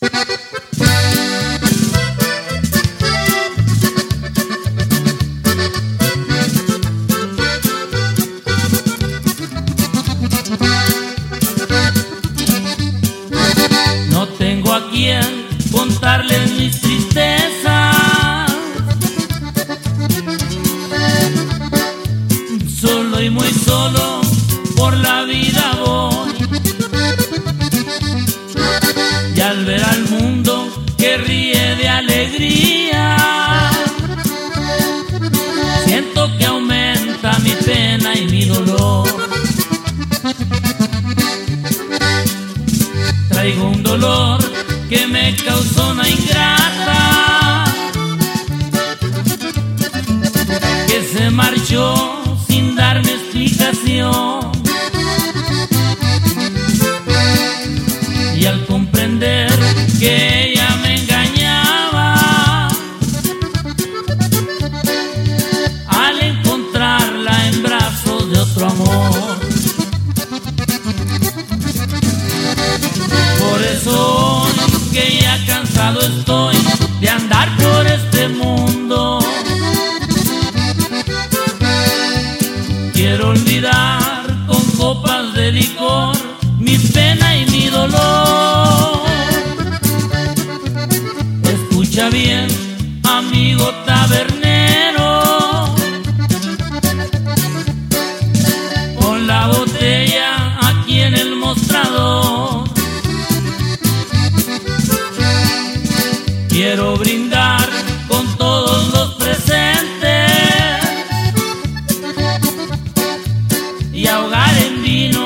No tengo a quien contarle mis tristezas. Solo y muy solo por la vida al ver al mundo que ríe de alegría, siento que aumenta mi pena y mi dolor. Traigo un dolor que me causó una ingrata que se marchó sin darme explicación. Y al Por eso hoy que ya cansado estoy de andar por este mundo. Quiero olvidar con copas de licor mi pena y mi dolor. Escucha bien, amigo tabernero. Quiero brindar con todos los presentes y ahogar en vino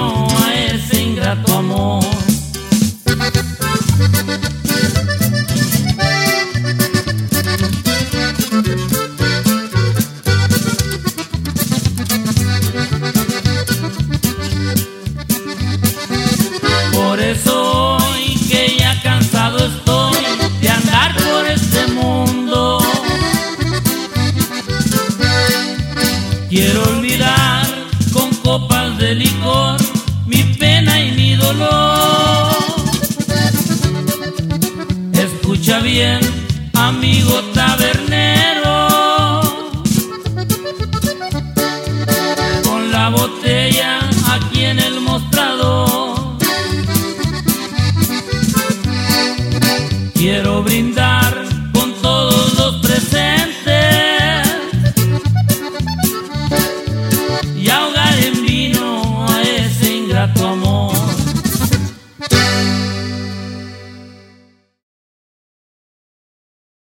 quiero olvidar con copas de licor mi pena y mi dolor. Escucha bien, amigo tabernero.